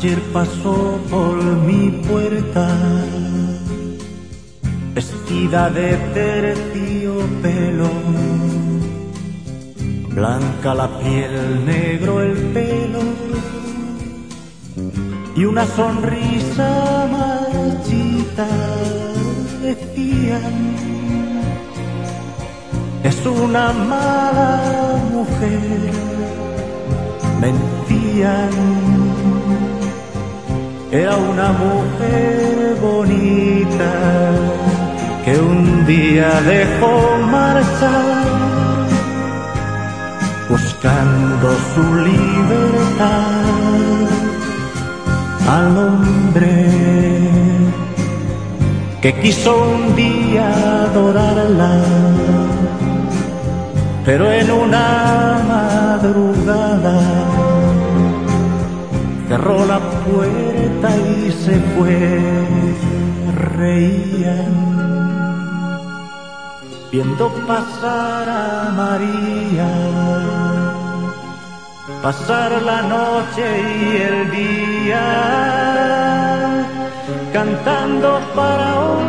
Ayer pasó por mi puerta, vestida de terciopelo, blanca la piel, negro el pelo y una sonrisa marchita decían es una mala mujer mentían era una mujer bonita que un día dejó marchar buscando su libertad al hombre que quiso un día adorarla, pero en una cerró la puerta y se fue, reían, viendo pasar a María pasar la noche y el día cantando para olvidar.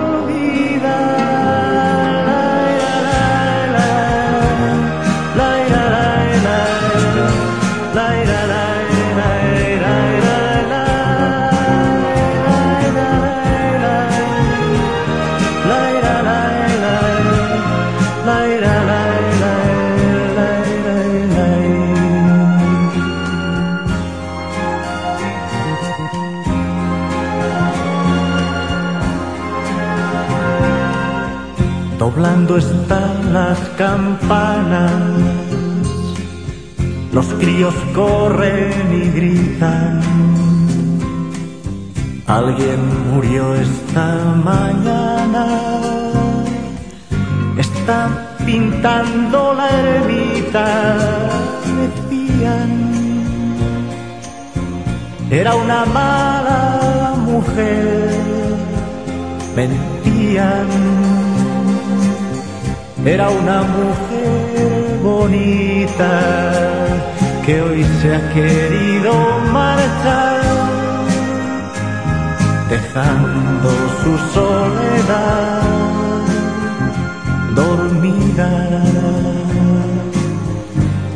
Doblando están las campanas, los críos corren y gritan. Alguien murió esta mañana, están pintando la ermita, decían. Era una mala mujer, mentían era una mujer bonita que hoy se ha querido marchar, dejando su soledad dormida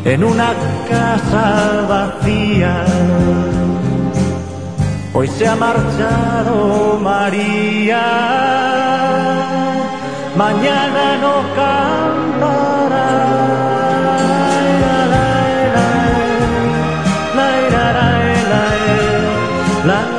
en una casa vacía. Hoy se ha marchado María mañana no cantará. La